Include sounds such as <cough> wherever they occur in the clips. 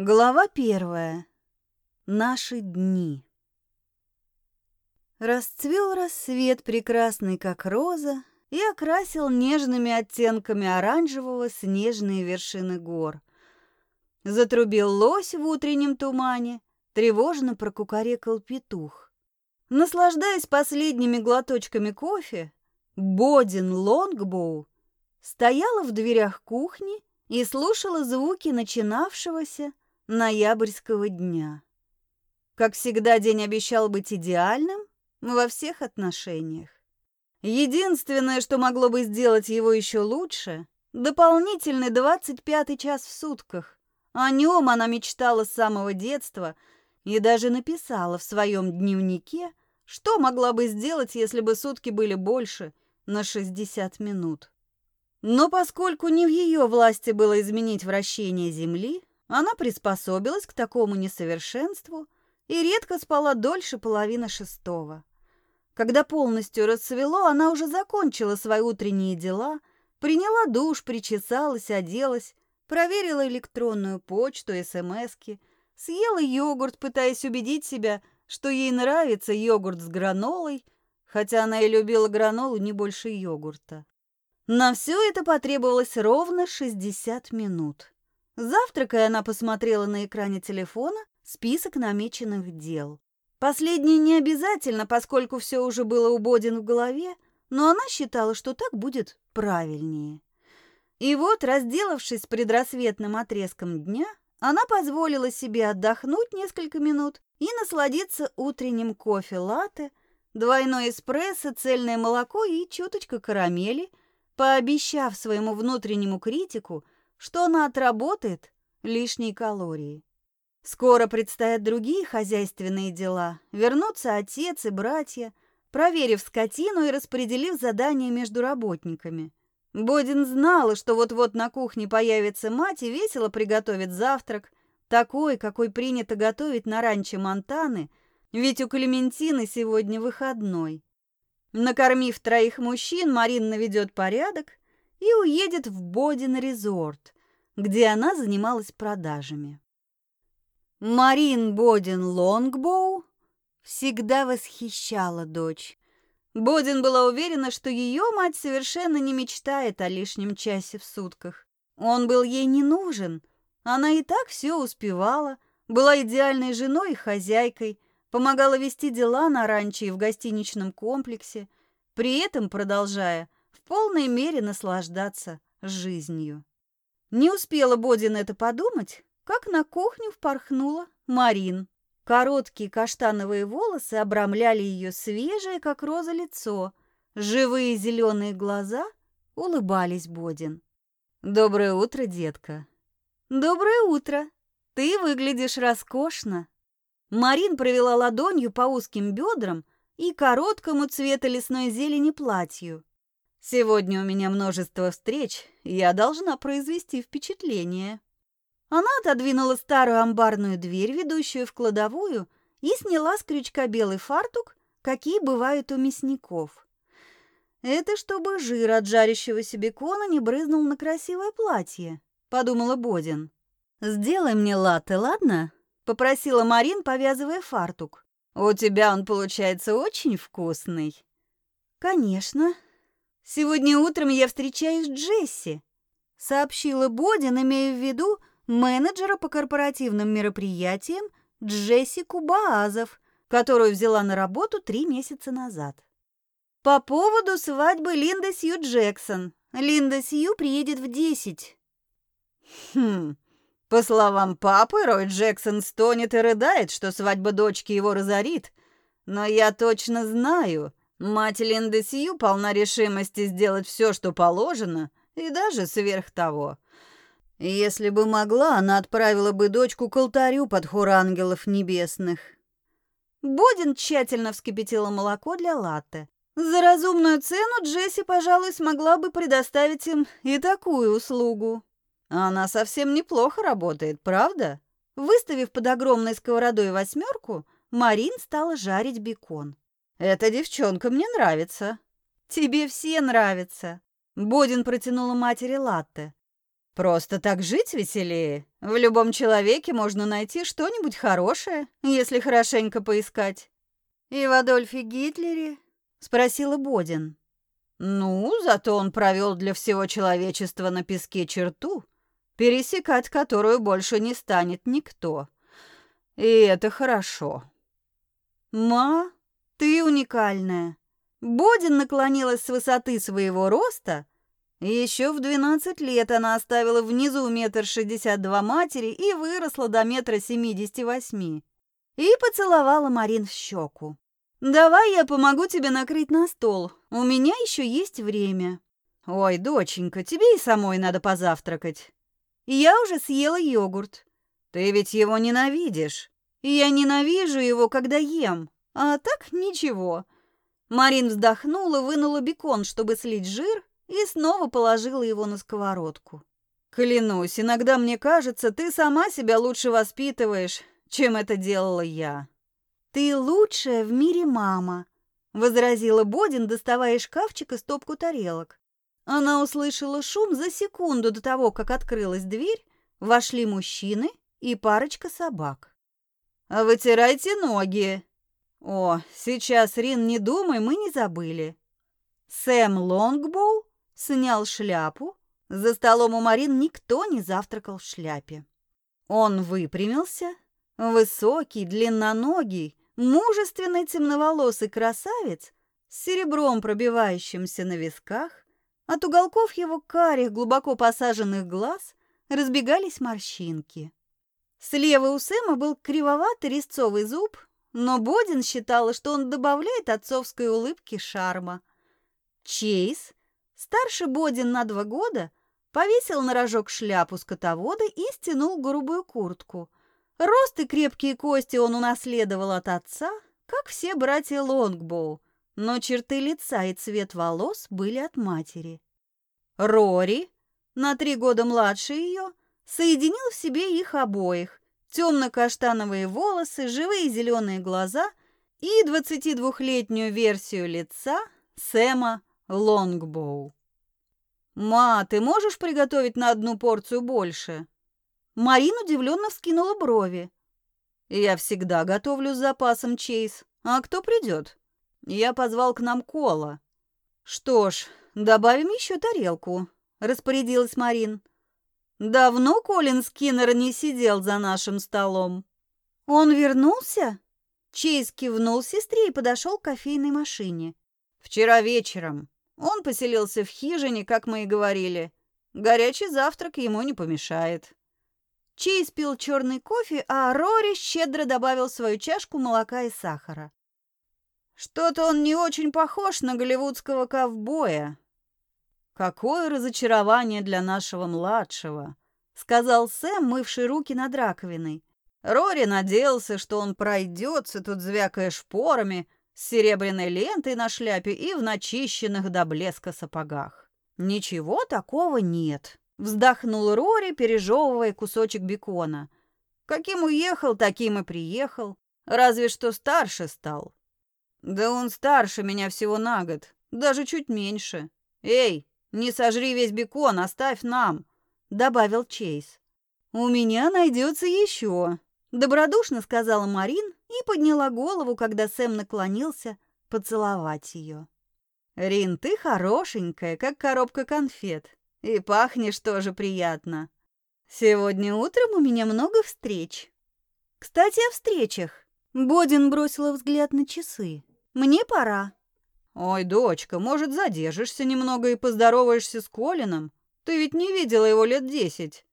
Глава первая. Наши дни. Расцвел рассвет прекрасный, как роза, и окрасил нежными оттенками оранжевого снежные вершины гор. Затрубил лось в утреннем тумане, тревожно прокукарекал петух. Наслаждаясь последними глоточками кофе, Бодин Лонгбоу стояла в дверях кухни и слушала звуки начинавшегося ноябрьского дня. Как всегда, день обещал быть идеальным во всех отношениях. Единственное, что могло бы сделать его еще лучше, дополнительный двадцать пятый час в сутках. О нем она мечтала с самого детства и даже написала в своем дневнике, что могла бы сделать, если бы сутки были больше на 60 минут. Но поскольку не в ее власти было изменить вращение Земли, она приспособилась к такому несовершенству и редко спала дольше половины шестого. Когда полностью рассвело, она уже закончила свои утренние дела, приняла душ, причесалась, оделась, проверила электронную почту, смски, съела йогурт, пытаясь убедить себя, что ей нравится йогурт с гранолой, хотя она и любила гранолу не больше йогурта. На все это потребовалось ровно 60 минут. Завтракая, она посмотрела на экране телефона список намеченных дел. Последнее не обязательно, поскольку все уже было у Бодин в голове, но она считала, что так будет правильнее. И вот, разделавшись с предрассветным отрезком дня, она позволила себе отдохнуть несколько минут и насладиться утренним кофе-латте, двойной эспрессо, цельное молоко и чуточка карамели – пообещав своему внутреннему критику, что она отработает лишние калории. Скоро предстоят другие хозяйственные дела. Вернутся отец и братья, проверив скотину и распределив задания между работниками. Бодин знала, что вот-вот на кухне появится мать и весело приготовит завтрак, такой, какой принято готовить на ранчо Монтаны, ведь у Клементины сегодня выходной. Накормив троих мужчин, Марин наведет порядок и уедет в Бодин-резорт, где она занималась продажами. Марин Бодин Лонгбоу всегда восхищала дочь. Бодин была уверена, что ее мать совершенно не мечтает о лишнем часе в сутках. Он был ей не нужен. Она и так все успевала, была идеальной женой и хозяйкой – помогала вести дела на ранчо и в гостиничном комплексе, при этом продолжая полной мере наслаждаться жизнью. Не успела Бодин это подумать, как на кухню впорхнула Марин. Короткие каштановые волосы обрамляли ее свежее, как роза, лицо. Живые зеленые глаза улыбались Бодин. «Доброе утро, детка!» «Доброе утро! Ты выглядишь роскошно!» Марин провела ладонью по узким бедрам и короткому цвета лесной зелени платью. «Сегодня у меня множество встреч, я должна произвести впечатление». Она отодвинула старую амбарную дверь, ведущую в кладовую, и сняла с крючка белый фартук, какие бывают у мясников. «Это чтобы жир от жарящегося бекона не брызнул на красивое платье», — подумала Бодин. «Сделай мне латте, ладно?» попросила Марин, повязывая фартук. У тебя он получается очень вкусный. Конечно. Сегодня утром я встречаюсь с Джесси, сообщила Бодин, имея в виду менеджера по корпоративным мероприятиям Джессику Баазов, которую взяла на работу три месяца назад. По поводу свадьбы Линда Сью Джексон. Линда Сью приедет в десять. Хм, по словам папы, Рой Джексон стонет и рыдает, что свадьба дочки его разорит. Но я точно знаю, мать Линды Сью полна решимости сделать все, что положено, и даже сверх того. Если бы могла, она отправила бы дочку к алтарю под хор ангелов небесных. Бодин тщательно вскипятила молоко для латте. За разумную цену Джесси, пожалуй, смогла бы предоставить им и такую услугу. Она совсем неплохо работает, правда? Выставив под огромной сковородой восьмерку, Марин стала жарить бекон. Эта девчонка мне нравится. Тебе все нравятся. Бодин протянула матери латте. Просто так жить веселее. В любом человеке можно найти что-нибудь хорошее, если хорошенько поискать. И в Адольфе Гитлере? Спросила Бодин. Ну, зато он провел для всего человечества на песке черту, пересекать которую больше не станет никто. И это хорошо. Ма, ты уникальная. Бодин наклонилась с высоты своего роста еще в 12 лет она оставила внизу метр шестьдесят два матери и выросла до метра семидесяти восьми. И поцеловала Марин в щеку. «Давай я помогу тебе накрыть на стол. У меня еще есть время». «Ой, доченька, тебе и самой надо позавтракать». «Я уже съела йогурт». «Ты ведь его ненавидишь». «Я ненавижу его, когда ем. А так ничего». Марин вздохнула, вынула бекон, чтобы слить жир, и снова положила его на сковородку. «Клянусь, иногда мне кажется, ты сама себя лучше воспитываешь, чем это делала я». «Ты лучшая в мире мама», — возразила Бодин, доставая из шкафчика стопку тарелок. Она услышала шум за секунду до того, как открылась дверь, вошли мужчины и парочка собак. «Вытирайте ноги!» «О, сейчас, Рин, не думай, мы не забыли». Сэм Лонгбоу снял шляпу. За столом у Марин никто не завтракал в шляпе. Он выпрямился, высокий, длинноногий, мужественный темноволосый красавец с серебром, пробивающимся на висках, от уголков его карих, глубоко посаженных глаз разбегались морщинки. Слева у Сэма был кривоватый резцовый зуб, но Бодин считала, что он добавляет отцовской улыбки шарма. Чейз Старший Бодин на два года повесил на рожок шляпу скотовода и стянул грубую куртку. Рост и крепкие кости он унаследовал от отца, как все братья Лонгбоу, но черты лица и цвет волос были от матери. Рори, на три года младше ее, соединил в себе их обоих. Темно-каштановые волосы, живые зеленые глаза и 22-летнюю версию лица Сэма Лонгбоу. «Ма, ты можешь приготовить на одну порцию больше?» Марин удивленно вскинула брови. «Я всегда готовлю с запасом, Чейз. А кто придет?» Я позвал к нам Кола. «Что ж, добавим еще тарелку», — распорядилась Марин. «Давно Колин Скиннер не сидел за нашим столом». «Он вернулся?» Чейз кивнул сестре и подошел к кофейной машине. «Вчера вечером. Он поселился в хижине, как мы и говорили. Горячий завтрак ему не помешает. Чейз пил черный кофе, а Рори щедро добавил свою чашку молока и сахара. Что-то он не очень похож на голливудского ковбоя. Какое разочарование для нашего младшего, сказал Сэм, мывший руки над раковиной. Рори надеялся, что он пройдется тут, звякая шпорами, с серебряной лентой на шляпе и в начищенных до блеска сапогах. «Ничего такого нет», — вздохнул Рори, пережевывая кусочек бекона. «Каким уехал, таким и приехал. Разве что старше стал». «Да он старше меня всего на год, даже чуть меньше. Эй, не сожри весь бекон, оставь нам», — добавил Чейз. «У меня найдется еще», — добродушно сказала Марин и подняла голову, когда Сэм наклонился поцеловать ее. «Рин, ты хорошенькая, как коробка конфет, и пахнешь тоже приятно. Сегодня утром у меня много встреч. Кстати, о встречах». Бодин бросила взгляд на часы. «Мне пора». «Ой, дочка, может, задержишься немного и поздороваешься с Колином? Ты ведь не видела его лет десять».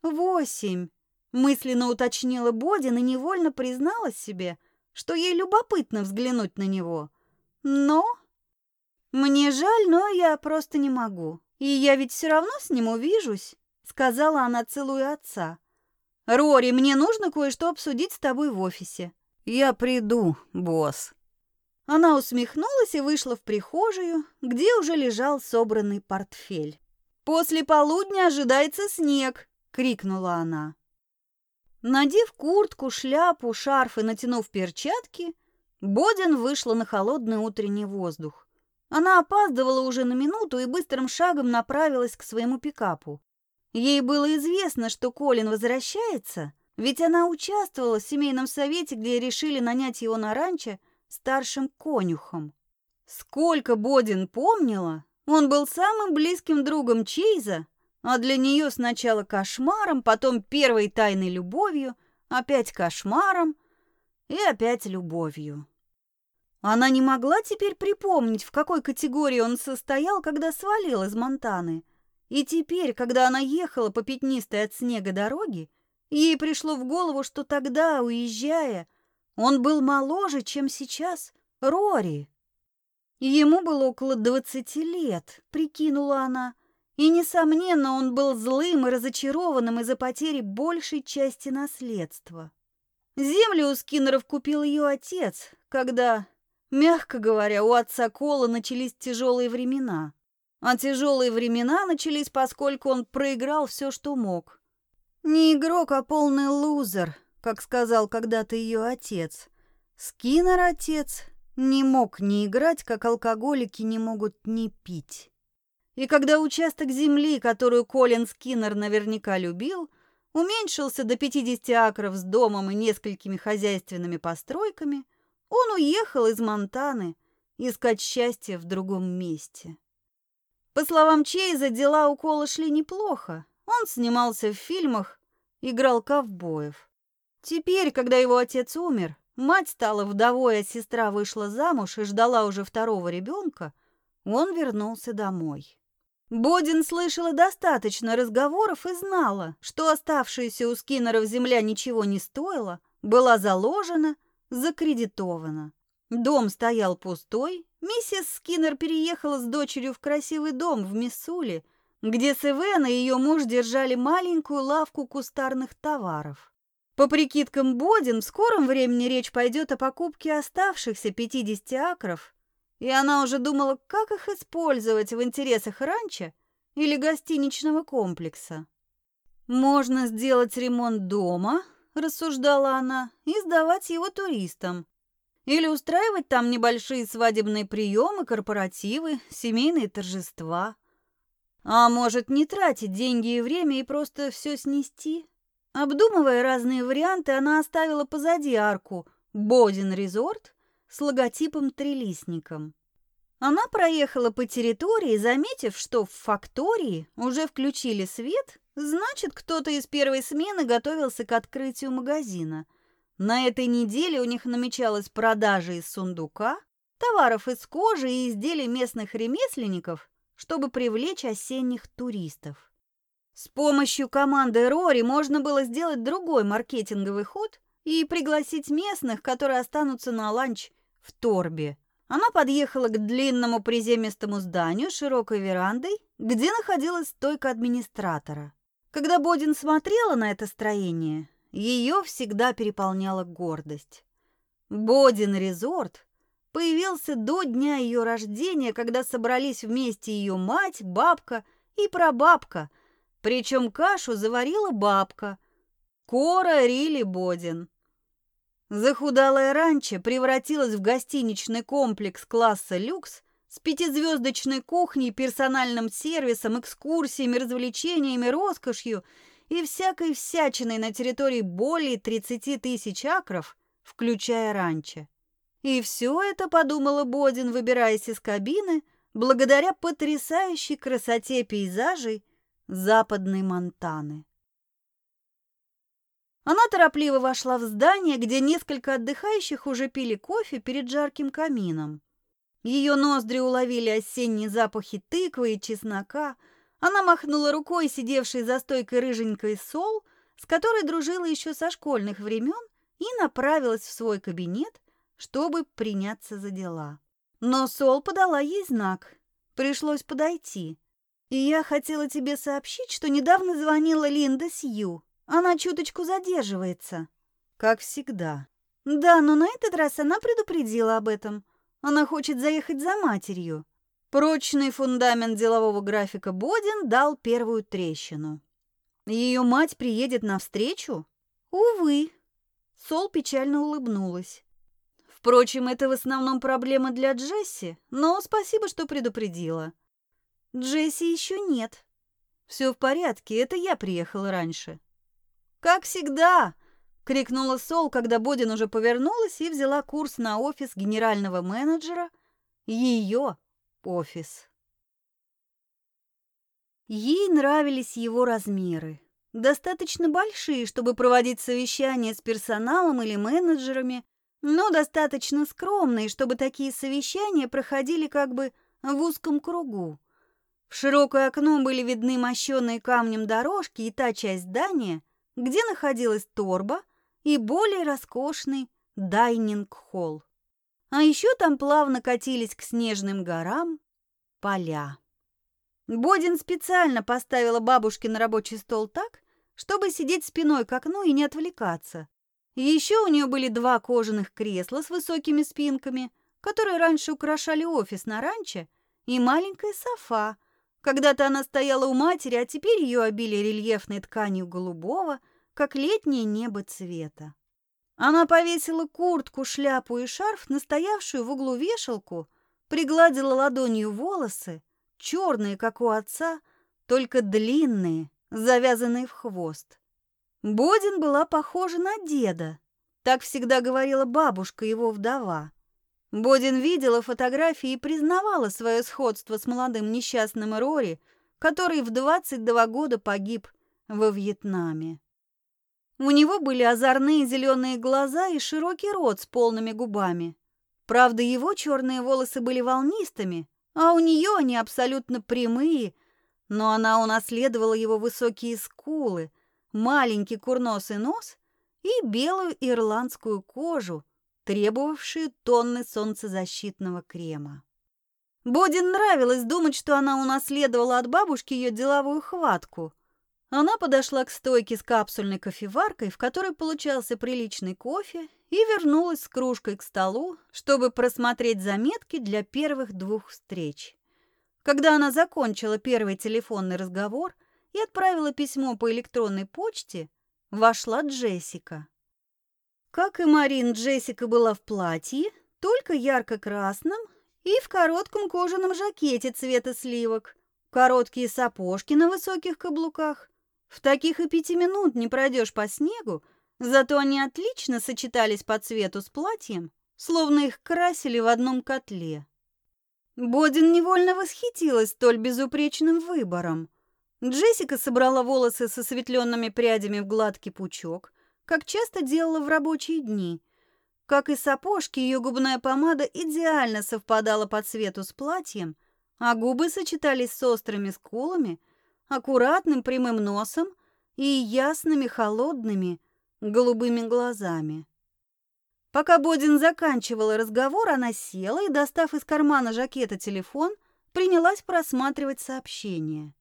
«Восемь», Мысленно уточнила Бодин и невольно призналась себе, что ей любопытно взглянуть на него. Но... «Мне жаль, но я просто не могу. И я ведь все равно с ним увижусь», — сказала она, целуя отца. «Рори, мне нужно кое-что обсудить с тобой в офисе». «Я приду, босс». Она усмехнулась и вышла в прихожую, где уже лежал собранный портфель. «После полудня ожидается снег!» — крикнула она. Надев куртку, шляпу, шарф и натянув перчатки, Бодин вышла на холодный утренний воздух. Она опаздывала уже на минуту и быстрым шагом направилась к своему пикапу. Ей было известно, что Колин возвращается, ведь она участвовала в семейном совете, где решили нанять его на ранчо старшим конюхом. Сколько Бодин помнила, он был самым близким другом Чейза, а для нее сначала кошмаром, потом первой тайной любовью, опять кошмаром и опять любовью. Она не могла теперь припомнить, в какой категории он состоял, когда свалил из Монтаны. И теперь, когда она ехала по пятнистой от снега дороге, ей пришло в голову, что тогда, уезжая, он был моложе, чем сейчас Рори. Ему было около двадцати лет, прикинула она, и, несомненно, он был злым и разочарованным из-за потери большей части наследства. Землю у Скиннеров купил ее отец, когда, мягко говоря, у отца Кола начались тяжелые времена. А тяжелые времена начались, поскольку он проиграл все, что мог. Не игрок, а полный лузер, как сказал когда-то ее отец. Скиннер отец не мог не играть, как алкоголики не могут не пить. И когда участок земли, которую Колин Скиннер наверняка любил, уменьшился до 50 акров с домом и несколькими хозяйственными постройками, он уехал из Монтаны искать счастье в другом месте. По словам Чейза, дела у Кола шли неплохо. Он снимался в фильмах, играл ковбоев. Теперь, когда его отец умер, мать стала вдовой, а сестра вышла замуж и ждала уже второго ребенка, он вернулся домой. Бодин слышала достаточно разговоров и знала, что оставшаяся у Скиннеров земля ничего не стоила, была заложена, закредитована. Дом стоял пустой, миссис Скиннер переехала с дочерью в красивый дом в Миссули, где Севен и ее муж держали маленькую лавку кустарных товаров. По прикидкам Бодин, в скором времени речь пойдет о покупке оставшихся 50 акров, и она уже думала, как их использовать в интересах ранчо или гостиничного комплекса. «Можно сделать ремонт дома», — рассуждала она, — «и сдавать его туристам. Или устраивать там небольшие свадебные приемы, корпоративы, семейные торжества. А может, не тратить деньги и время и просто все снести? Обдумывая разные варианты, она оставила позади арку «Бодин Резорт» с логотипом трилистником. Она проехала по территории, заметив, что в фактории уже включили свет, значит, кто-то из первой смены готовился к открытию магазина – на этой неделе у них намечалась продажа из сундука, товаров из кожи и изделий местных ремесленников, чтобы привлечь осенних туристов. С помощью команды Рори можно было сделать другой маркетинговый ход и пригласить местных, которые останутся на ланч в Торбе. Она подъехала к длинному приземистому зданию с широкой верандой, где находилась стойка администратора. Когда Бодин смотрела на это строение, ее всегда переполняла гордость. Бодин Резорт появился до дня ее рождения, когда собрались вместе ее мать, бабка и прабабка, причем кашу заварила бабка, Кора Рили Бодин. Захудалая ранчо превратилась в гостиничный комплекс класса люкс с пятизвездочной кухней, персональным сервисом, экскурсиями, развлечениями, роскошью – и всякой всячиной на территории более 30 тысяч акров, включая ранчо. И все это, подумала Бодин, выбираясь из кабины, благодаря потрясающей красоте пейзажей западной Монтаны. Она торопливо вошла в здание, где несколько отдыхающих уже пили кофе перед жарким камином. Ее ноздри уловили осенние запахи тыквы и чеснока – она махнула рукой сидевшей за стойкой рыженькой Сол, с которой дружила еще со школьных времен, и направилась в свой кабинет, чтобы приняться за дела. Но Сол подала ей знак. Пришлось подойти. И я хотела тебе сообщить, что недавно звонила Линда Сью. Она чуточку задерживается. Как всегда. Да, но на этот раз она предупредила об этом. Она хочет заехать за матерью. Прочный фундамент делового графика Бодин дал первую трещину. Ее мать приедет навстречу? Увы. Сол печально улыбнулась. Впрочем, это в основном проблема для Джесси, но спасибо, что предупредила. Джесси еще нет. Все в порядке, это я приехала раньше». «Как всегда!» — крикнула Сол, когда Бодин уже повернулась и взяла курс на офис генерального менеджера. Ее офис. Ей нравились его размеры. Достаточно большие, чтобы проводить совещания с персоналом или менеджерами, но достаточно скромные, чтобы такие совещания проходили как бы в узком кругу. В широкое окно были видны мощенные камнем дорожки и та часть здания, где находилась торба и более роскошный дайнинг-холл. А еще там плавно катились к снежным горам поля. Бодин специально поставила бабушке на рабочий стол так, чтобы сидеть спиной к окну и не отвлекаться. Еще у нее были два кожаных кресла с высокими спинками, которые раньше украшали офис на ранчо, и маленькая софа. Когда-то она стояла у матери, а теперь ее обили рельефной тканью голубого, как летнее небо цвета. Она повесила куртку, шляпу и шарф на стоявшую в углу вешалку, пригладила ладонью волосы, черные, как у отца, только длинные, завязанные в хвост. Бодин была похожа на деда. Так всегда говорила бабушка, его вдова. Бодин видела фотографии и признавала свое сходство с молодым несчастным Рори, который в 22 года погиб во Вьетнаме. У него были озорные зеленые глаза и широкий рот с полными губами. Правда, его черные волосы были волнистыми, а у нее они абсолютно прямые, но она унаследовала его высокие скулы, маленький курносый нос и белую ирландскую кожу, требовавшую тонны солнцезащитного крема. Бодин нравилось думать, что она унаследовала от бабушки ее деловую хватку. Она подошла к стойке с капсульной кофеваркой, в которой получался приличный кофе, и вернулась с кружкой к столу, чтобы просмотреть заметки для первых двух встреч. Когда она закончила первый телефонный разговор и отправила письмо по электронной почте, вошла Джессика. Как и Марин, Джессика была в платье, только ярко-красном и в коротком кожаном жакете цвета сливок, короткие сапожки на высоких каблуках. В таких и пяти минут не пройдешь по снегу, Зато они отлично сочетались по цвету с платьем, словно их красили в одном котле. Бодин невольно восхитилась столь безупречным выбором. Джессика собрала волосы со светленными прядями в гладкий пучок, как часто делала в рабочие дни. Как и сапожки, ее губная помада идеально совпадала по цвету с платьем, а губы сочетались с острыми скулами, аккуратным прямым носом и ясными холодными, голубыми глазами. Пока Бодин заканчивала разговор, она села и, достав из кармана жакета телефон, принялась просматривать сообщения.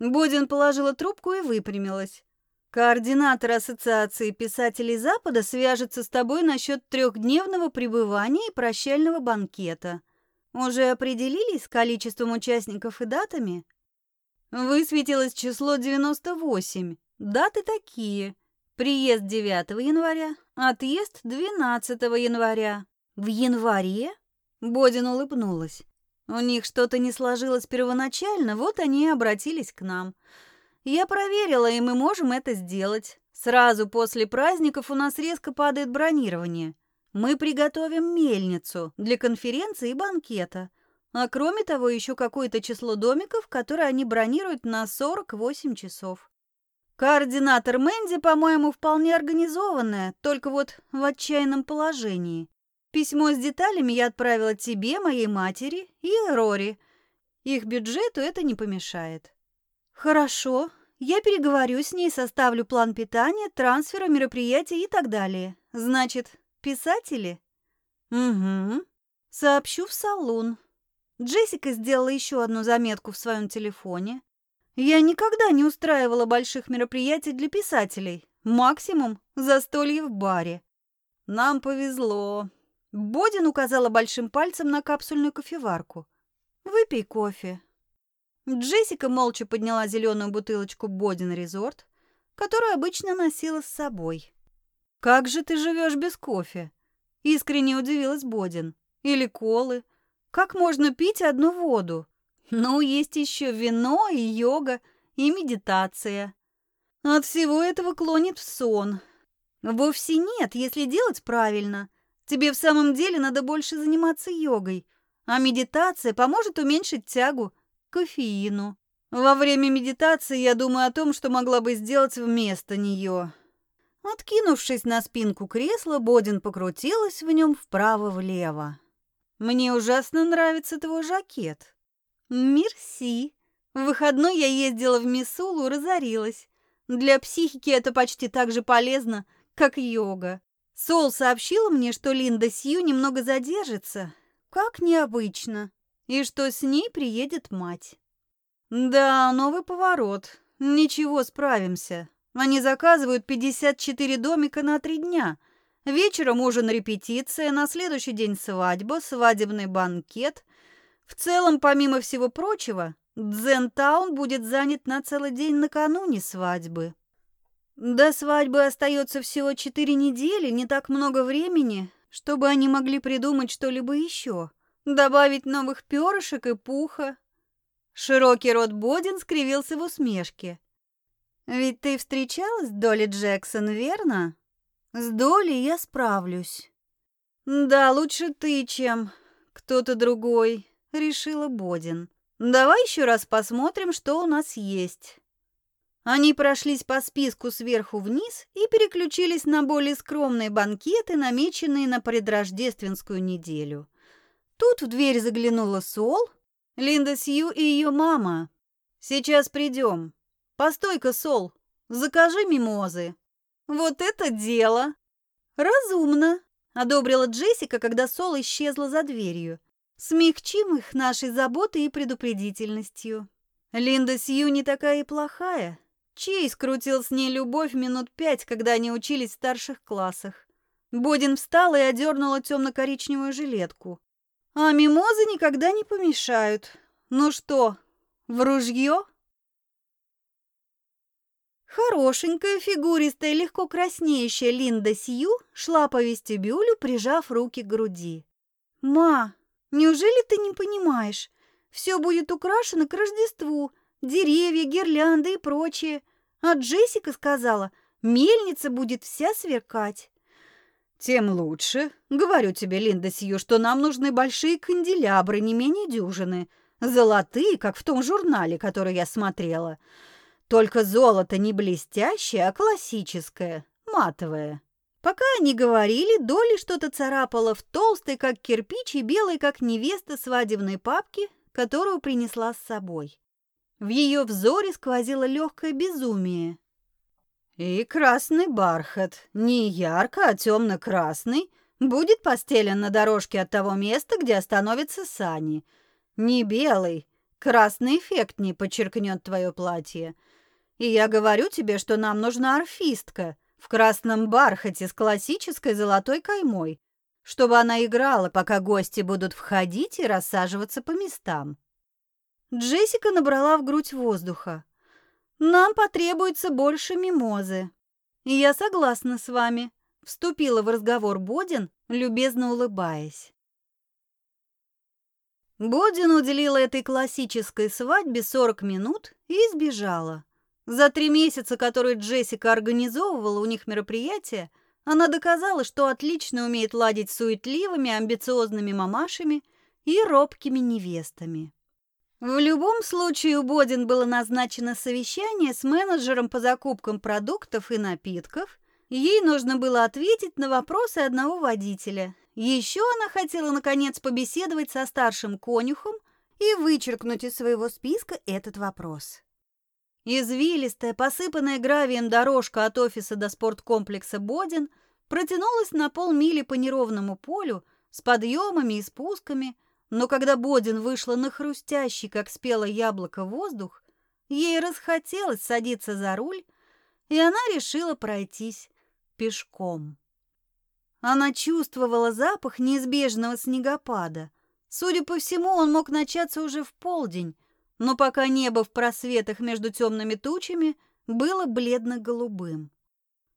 Бодин положила трубку и выпрямилась. Координатор Ассоциации писателей Запада свяжется с тобой насчет трехдневного пребывания и прощального банкета. Уже определились с количеством участников и датами? Высветилось число 98. Даты такие. Приезд 9 января, отъезд 12 января. В январе? Бодин улыбнулась. У них что-то не сложилось первоначально, вот они и обратились к нам. Я проверила, и мы можем это сделать. Сразу после праздников у нас резко падает бронирование. Мы приготовим мельницу для конференции и банкета. А кроме того, еще какое-то число домиков, которые они бронируют на 48 часов. Координатор Мэнди, по-моему, вполне организованная, только вот в отчаянном положении. Письмо с деталями я отправила тебе, моей матери и Рори. Их бюджету это не помешает. Хорошо, я переговорю с ней, составлю план питания, трансфера, мероприятий и так далее. Значит, писатели? Угу. Сообщу в салон. Джессика сделала еще одну заметку в своем телефоне. Я никогда не устраивала больших мероприятий для писателей. Максимум застолье в баре. Нам повезло. Бодин указала большим пальцем на капсульную кофеварку. Выпей кофе. Джессика молча подняла зеленую бутылочку Бодин Резорт, которую обычно носила с собой. «Как же ты живешь без кофе?» Искренне удивилась Бодин. «Или колы? Как можно пить одну воду?» Ну, есть еще вино и йога, и медитация. От всего этого клонит в сон. Вовсе нет, если делать правильно. Тебе в самом деле надо больше заниматься йогой, а медитация поможет уменьшить тягу кофеину. Во время медитации я думаю о том, что могла бы сделать вместо нее. Откинувшись на спинку кресла, Бодин покрутилась в нем вправо-влево. «Мне ужасно нравится твой жакет». «Мерси. В выходной я ездила в Мисулу, разорилась. Для психики это почти так же полезно, как йога. Сол сообщила мне, что Линда Сью немного задержится, как необычно, и что с ней приедет мать. Да, новый поворот. Ничего, справимся. Они заказывают 54 домика на три дня. Вечером ужин репетиция, на следующий день свадьба, свадебный банкет. В целом, помимо всего прочего, Дзентаун будет занят на целый день накануне свадьбы. До свадьбы остается всего четыре недели, не так много времени, чтобы они могли придумать что-либо еще. Добавить новых перышек и пуха. Широкий рот Бодин скривился в усмешке. Ведь ты встречалась с Долли Джексон, верно? С Долей я справлюсь. Да, лучше ты, чем кто-то другой, решила Бодин. Давай еще раз посмотрим, что у нас есть. Они прошлись по списку сверху вниз и переключились на более скромные банкеты, намеченные на предрождественскую неделю. Тут в дверь заглянула Сол, Линда Сью и ее мама. «Сейчас придем», Постой-ка, Сол, закажи мимозы. Вот это дело. Разумно, одобрила Джессика, когда Сол исчезла за дверью. Смягчим их нашей заботой и предупредительностью. Линда Сью не такая и плохая. Чейз крутил с ней любовь минут пять, когда они учились в старших классах. Бодин встала и одернула темно-коричневую жилетку. А мимозы никогда не помешают. Ну что, в ружье? Хорошенькая, фигуристая, легко краснеющая Линда Сью шла по вестибюлю, прижав руки к груди. «Ма, неужели ты не понимаешь? Все будет украшено к Рождеству, деревья, гирлянды и прочее. А Джессика сказала, мельница будет вся сверкать». «Тем лучше. Говорю тебе, Линда Сью, что нам нужны большие канделябры, не менее дюжины. Золотые, как в том журнале, который я смотрела». Только золото не блестящее, а классическое, матовое. Пока они говорили, Долли что-то царапала в толстой, как кирпич, и белой, как невеста свадебной папки, которую принесла с собой. В ее взоре сквозило легкое безумие. И красный бархат, не ярко, а темно-красный, будет постелен на дорожке от того места, где остановятся сани. Не белый, красный эффект не подчеркнет твое платье — и я говорю тебе, что нам нужна арфистка в красном бархате с классической золотой каймой, чтобы она играла, пока гости будут входить и рассаживаться по местам. Джессика набрала в грудь воздуха. Нам потребуется больше мимозы. Я согласна с вами, вступила в разговор Бодин, любезно улыбаясь. Бодин уделила этой классической свадьбе 40 минут и сбежала. За три месяца, которые Джессика организовывала у них мероприятия, она доказала, что отлично умеет ладить суетливыми, амбициозными мамашами и робкими невестами. В любом случае у Бодин было назначено совещание с менеджером по закупкам продуктов и напитков, ей нужно было ответить на вопросы одного водителя. Еще она хотела, наконец, побеседовать со старшим конюхом и вычеркнуть из своего списка этот вопрос. Извилистая, посыпанная гравием дорожка от офиса до спорткомплекса «Бодин» протянулась на полмили по неровному полю с подъемами и спусками, но когда Бодин вышла на хрустящий, как спело яблоко, воздух, ей расхотелось садиться за руль, и она решила пройтись пешком. Она чувствовала запах неизбежного снегопада. Судя по всему, он мог начаться уже в полдень, но пока небо в просветах между темными тучами было бледно-голубым.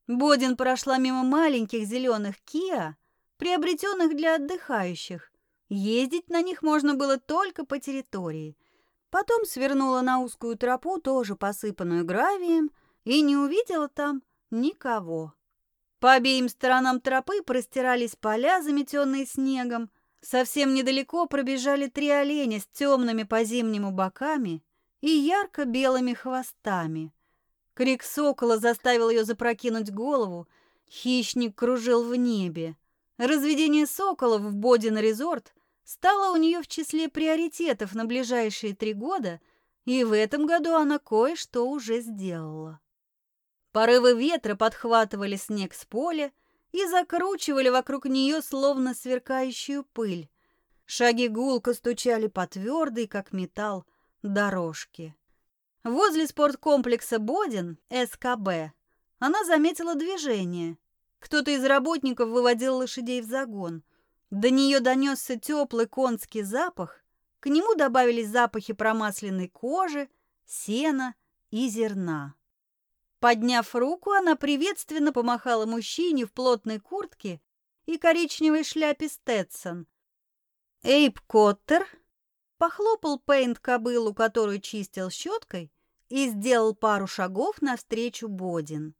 Бодин прошла мимо маленьких зеленых Киа, приобретенных для отдыхающих. Ездить на них можно было только по территории. Потом свернула на узкую тропу, тоже посыпанную гравием, и не увидела там никого. По обеим сторонам тропы простирались поля, заметенные снегом. Совсем недалеко пробежали три оленя с темными по-зимнему боками и ярко-белыми хвостами. Крик сокола заставил ее запрокинуть голову. Хищник кружил в небе. Разведение соколов в Бодин резорт стало у нее в числе приоритетов на ближайшие три года, и в этом году она кое-что уже сделала. Порывы ветра подхватывали снег с поля и закручивали вокруг нее словно сверкающую пыль. Шаги гулко стучали по твердой, как металл, дорожке. Возле спорткомплекса «Бодин» СКБ она заметила движение. Кто-то из работников выводил лошадей в загон. До нее донесся теплый конский запах, к нему добавились запахи промасленной кожи, сена и зерна. Подняв руку, она приветственно помахала мужчине в плотной куртке и коричневой шляпе Стэтсон. Эйп Коттер похлопал Пейнт кобылу, которую чистил щеткой, и сделал пару шагов навстречу Бодин.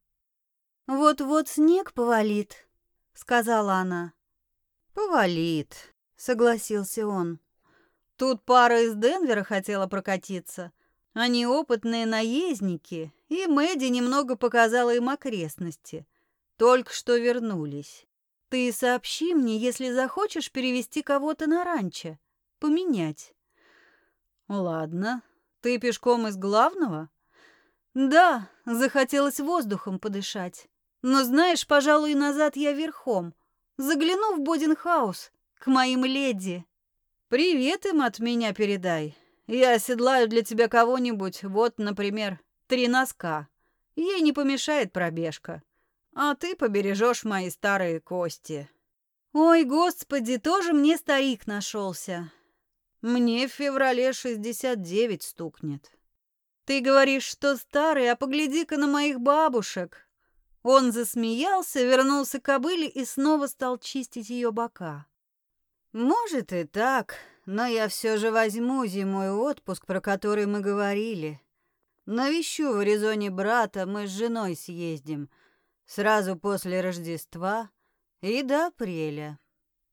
«Вот-вот снег повалит», — сказала она. «Повалит», — согласился он. «Тут пара из Денвера хотела прокатиться. Они опытные наездники, и Мэдди немного показала им окрестности. Только что вернулись. Ты сообщи мне, если захочешь перевести кого-то на ранчо. Поменять». «Ладно. Ты пешком из главного?» «Да, захотелось воздухом подышать. Но знаешь, пожалуй, назад я верхом. Загляну в Боденхаус к моим леди. Привет им от меня передай. Я оседлаю для тебя кого-нибудь, вот, например, три носка. Ей не помешает пробежка. А ты побережешь мои старые кости. Ой, господи, тоже мне старик нашелся. Мне в феврале 69 стукнет. Ты говоришь, что старый, а погляди-ка на моих бабушек. Он засмеялся, вернулся к кобыле и снова стал чистить ее бока. «Может и так, но я все же возьму зимой отпуск, про который мы говорили. Навещу в Аризоне брата, мы с женой съездим. Сразу после Рождества и до апреля».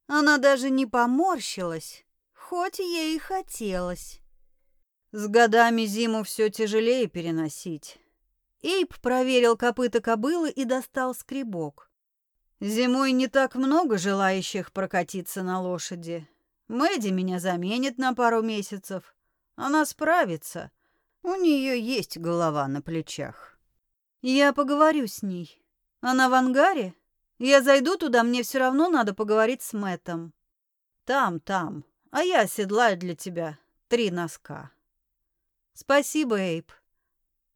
Она даже не поморщилась, хоть ей и хотелось. С годами зиму все тяжелее переносить. Эйп проверил копыта кобылы и достал скребок. Зимой не так много желающих прокатиться на лошади. Мэдди меня заменит на пару месяцев. Она справится. У нее есть голова на плечах. Я поговорю с ней. Она в ангаре? Я зайду туда, мне все равно надо поговорить с Мэтом. Там, там. А я оседлаю для тебя три носка. Спасибо, Эйп.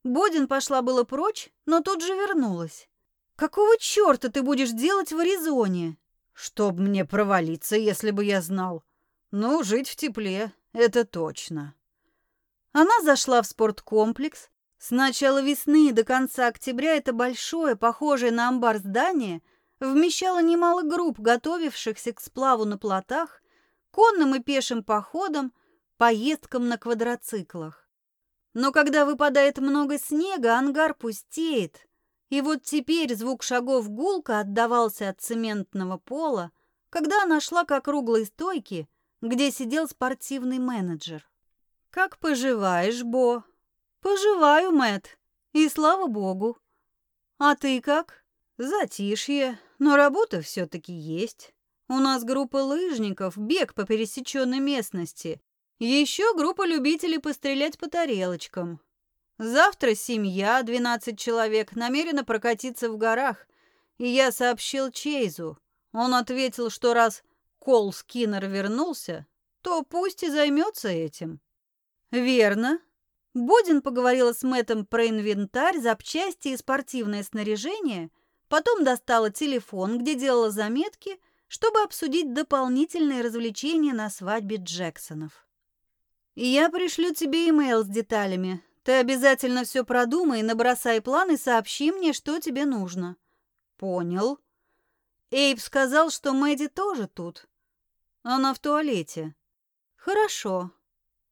Бодин пошла было прочь, но тут же вернулась. «Какого черта ты будешь делать в Аризоне?» «Чтоб мне провалиться, если бы я знал. Ну, жить в тепле, это точно». Она зашла в спорткомплекс. С начала весны до конца октября это большое, похожее на амбар здание вмещало немало групп, готовившихся к сплаву на плотах, конным и пешим походам, поездкам на квадроциклах. Но когда выпадает много снега, ангар пустеет. И вот теперь звук шагов гулко отдавался от цементного пола, когда она шла к округлой стойке, где сидел спортивный менеджер. «Как поживаешь, Бо?» «Поживаю, Мэт, и слава богу. А ты как?» «Затишье, но работа все-таки есть. У нас группа лыжников, бег по пересеченной местности. Еще группа любителей пострелять по тарелочкам. Завтра семья, 12 человек, намерена прокатиться в горах. И я сообщил Чейзу. Он ответил, что раз Кол Скиннер вернулся, то пусть и займется этим. Верно. Бодин поговорила с Мэттом про инвентарь, запчасти и спортивное снаряжение, потом достала телефон, где делала заметки, чтобы обсудить дополнительные развлечения на свадьбе Джексонов. Я пришлю тебе имейл с деталями. Ты обязательно все продумай, набросай план и сообщи мне, что тебе нужно. Понял. Эйб сказал, что Мэдди тоже тут. Она в туалете. Хорошо.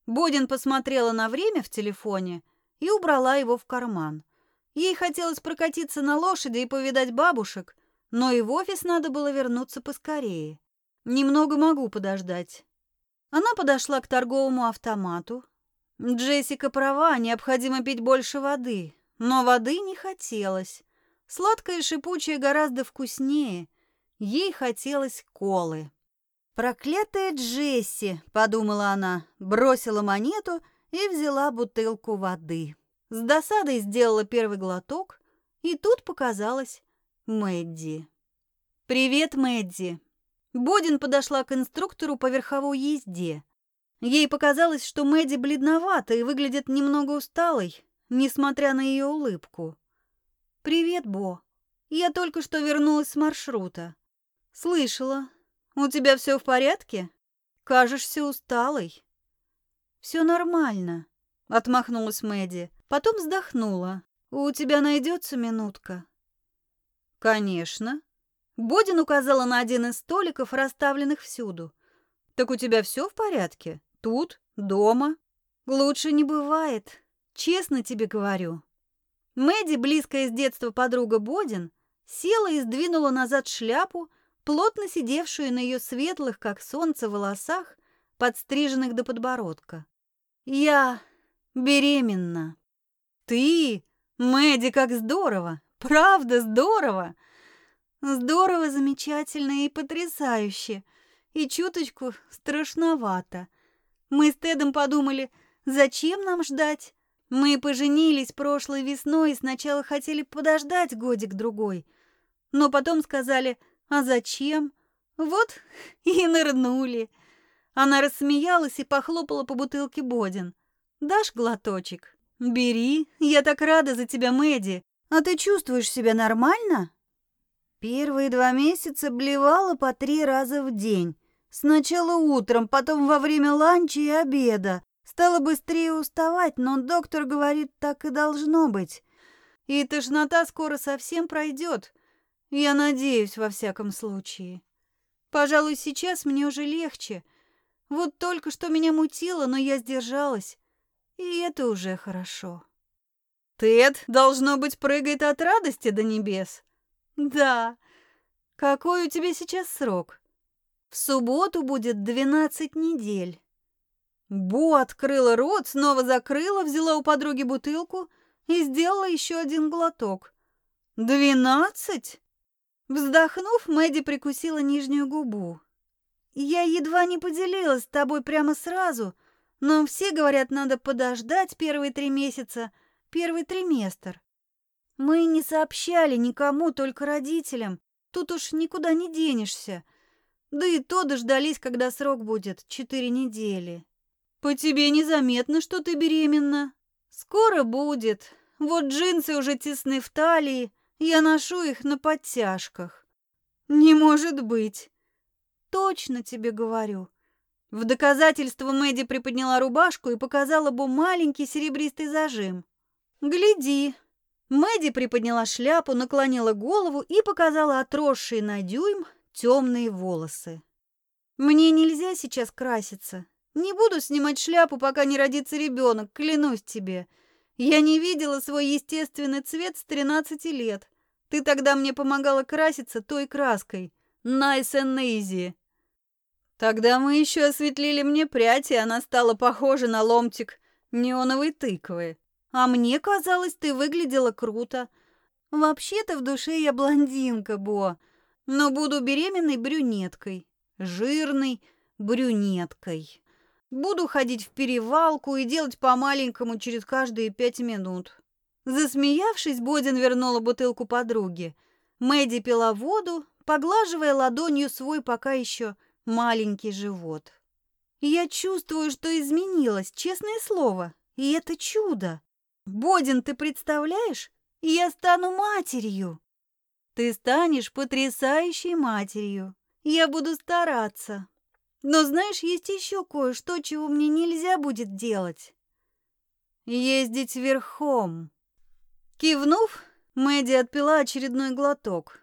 Бодин посмотрела на время в телефоне и убрала его в карман. Ей хотелось прокатиться на лошади и повидать бабушек, но и в офис надо было вернуться поскорее. Немного могу подождать. Она подошла к торговому автомату. Джессика права, необходимо пить больше воды, но воды не хотелось. Сладкое и шипучее гораздо вкуснее. Ей хотелось колы. «Проклятая Джесси!» — подумала она, бросила монету и взяла бутылку воды. С досадой сделала первый глоток, и тут показалась Мэдди. «Привет, Мэдди!» Бодин подошла к инструктору по верховой езде. Ей показалось, что Мэдди бледновата и выглядит немного усталой, несмотря на ее улыбку. «Привет, Бо. Я только что вернулась с маршрута. Слышала. У тебя все в порядке? Кажешься усталой». «Все нормально», — отмахнулась Мэдди. Потом вздохнула. «У тебя найдется минутка?» «Конечно». Бодин указала на один из столиков, расставленных всюду. «Так у тебя все в порядке? Тут? Дома?» «Лучше не бывает. Честно тебе говорю». Мэдди, близкая с детства подруга Бодин, села и сдвинула назад шляпу, плотно сидевшую на ее светлых, как солнце, волосах, подстриженных до подбородка. «Я беременна». «Ты? Мэдди, как здорово! Правда здорово!» «Здорово, замечательно и потрясающе. И чуточку страшновато. Мы с Тедом подумали, зачем нам ждать? Мы поженились прошлой весной и сначала хотели подождать годик-другой. Но потом сказали, а зачем? Вот <laughs> и нырнули». Она рассмеялась и похлопала по бутылке Бодин. «Дашь глоточек?» «Бери, я так рада за тебя, Мэдди. А ты чувствуешь себя нормально?» Первые два месяца блевала по три раза в день. Сначала утром, потом во время ланча и обеда. Стала быстрее уставать, но доктор говорит, так и должно быть. И тошнота скоро совсем пройдет. Я надеюсь, во всяком случае. Пожалуй, сейчас мне уже легче. Вот только что меня мутило, но я сдержалась. И это уже хорошо. Тед, должно быть, прыгает от радости до небес. Да. Какой у тебя сейчас срок? В субботу будет двенадцать недель. Бу открыла рот, снова закрыла, взяла у подруги бутылку и сделала еще один глоток. «Двенадцать?» Вздохнув, Мэдди прикусила нижнюю губу. «Я едва не поделилась с тобой прямо сразу», но все говорят, надо подождать первые три месяца, первый триместр. Мы не сообщали никому, только родителям. Тут уж никуда не денешься. Да и то дождались, когда срок будет, четыре недели. По тебе незаметно, что ты беременна. Скоро будет. Вот джинсы уже тесны в талии, я ношу их на подтяжках. Не может быть. Точно тебе говорю. В доказательство Мэдди приподняла рубашку и показала Бо маленький серебристый зажим. «Гляди!» Мэдди приподняла шляпу, наклонила голову и показала отросшие на дюйм темные волосы. «Мне нельзя сейчас краситься. Не буду снимать шляпу, пока не родится ребенок, клянусь тебе. Я не видела свой естественный цвет с 13 лет. Ты тогда мне помогала краситься той краской. Nice and easy. Тогда мы еще осветлили мне прядь, и она стала похожа на ломтик неоновой тыквы. А мне казалось, ты выглядела круто. Вообще-то в душе я блондинка, Бо, но буду беременной брюнеткой, жирной брюнеткой. Буду ходить в перевалку и делать по-маленькому через каждые пять минут. Засмеявшись, Бодин вернула бутылку подруге. Мэдди пила воду, поглаживая ладонью свой пока еще маленький живот. Я чувствую, что изменилось, честное слово, и это чудо. Бодин, ты представляешь? Я стану матерью. Ты станешь потрясающей матерью. Я буду стараться. Но знаешь, есть еще кое-что, чего мне нельзя будет делать. Ездить верхом. Кивнув, Мэдди отпила очередной глоток.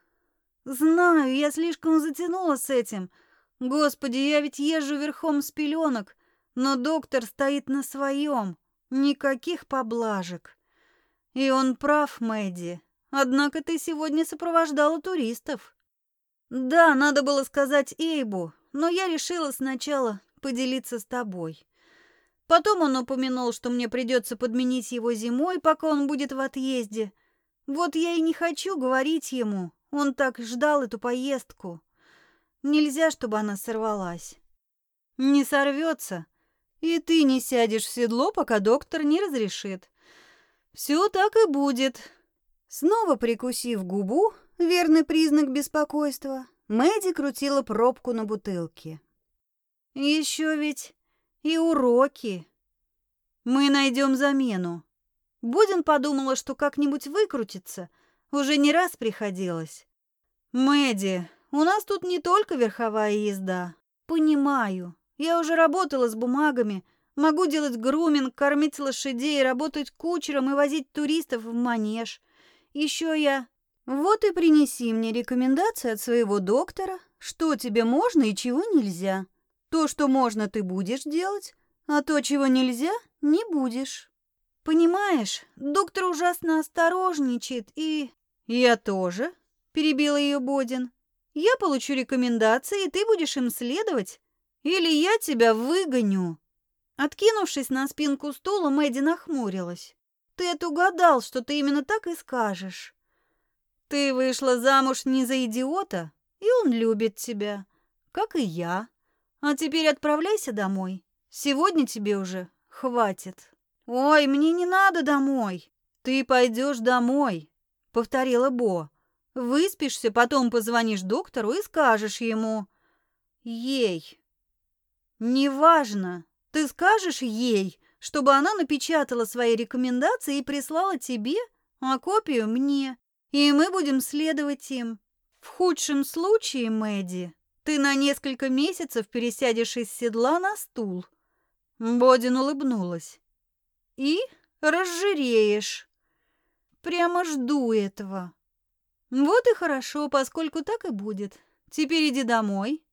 Знаю, я слишком затянула с этим — Господи, я ведь езжу верхом с пеленок, Но доктор стоит на своем, никаких поблажек. И он прав, Мэдди. Однако ты сегодня сопровождала туристов. Да, надо было сказать Эйбу, но я решила сначала поделиться с тобой. Потом он упомянул, что мне придется подменить его зимой, пока он будет в отъезде. Вот я и не хочу говорить ему. Он так ждал эту поездку. Нельзя, чтобы она сорвалась. Не сорвется, и ты не сядешь в седло, пока доктор не разрешит. Все так и будет. Снова прикусив губу, верный признак беспокойства, Мэдди крутила пробку на бутылке. Еще ведь и уроки. Мы найдем замену. Будин подумала, что как-нибудь выкрутится. Уже не раз приходилось. Мэдди, у нас тут не только верховая езда. Понимаю. Я уже работала с бумагами. Могу делать груминг, кормить лошадей, работать кучером и возить туристов в манеж. Еще я... Вот и принеси мне рекомендации от своего доктора, что тебе можно и чего нельзя. То, что можно, ты будешь делать, а то, чего нельзя, не будешь. Понимаешь, доктор ужасно осторожничает и... Я тоже, перебила ее Бодин. Я получу рекомендации, и ты будешь им следовать, или я тебя выгоню. Откинувшись на спинку стула, Мэдди нахмурилась. Ты это угадал, что ты именно так и скажешь. Ты вышла замуж не за идиота, и он любит тебя, как и я. А теперь отправляйся домой. Сегодня тебе уже хватит. Ой, мне не надо домой. Ты пойдешь домой, повторила Бо. Выспишься, потом позвонишь доктору и скажешь ему. Ей. Неважно. Ты скажешь ей, чтобы она напечатала свои рекомендации и прислала тебе, а копию мне. И мы будем следовать им. В худшем случае, Мэдди, ты на несколько месяцев пересядешь из седла на стул. Бодин улыбнулась. И разжиреешь. Прямо жду этого. Вот и хорошо, поскольку так и будет. Теперь иди домой.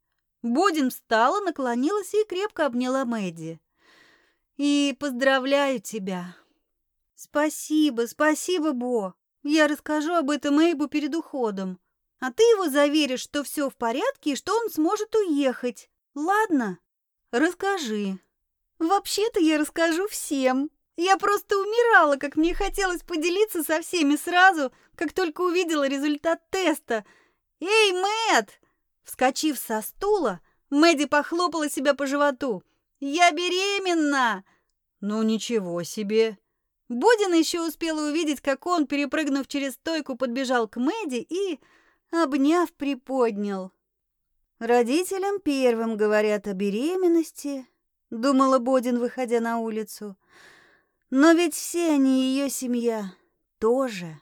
Бодин встала, наклонилась и крепко обняла Мэдди. И поздравляю тебя. Спасибо, спасибо, Бо. Я расскажу об этом Эйбу перед уходом. А ты его заверишь, что все в порядке и что он сможет уехать. Ладно? Расскажи. Вообще-то я расскажу всем. Я просто умирала, как мне хотелось поделиться со всеми сразу, как только увидела результат теста. Эй, Мэт! Вскочив со стула, Мэдди похлопала себя по животу. Я беременна! Ну ничего себе! Бодин еще успела увидеть, как он, перепрыгнув через стойку, подбежал к Мэдди и обняв, приподнял. Родителям первым говорят о беременности, думала Бодин, выходя на улицу. Но ведь все они ее семья тоже.